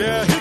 Yeah.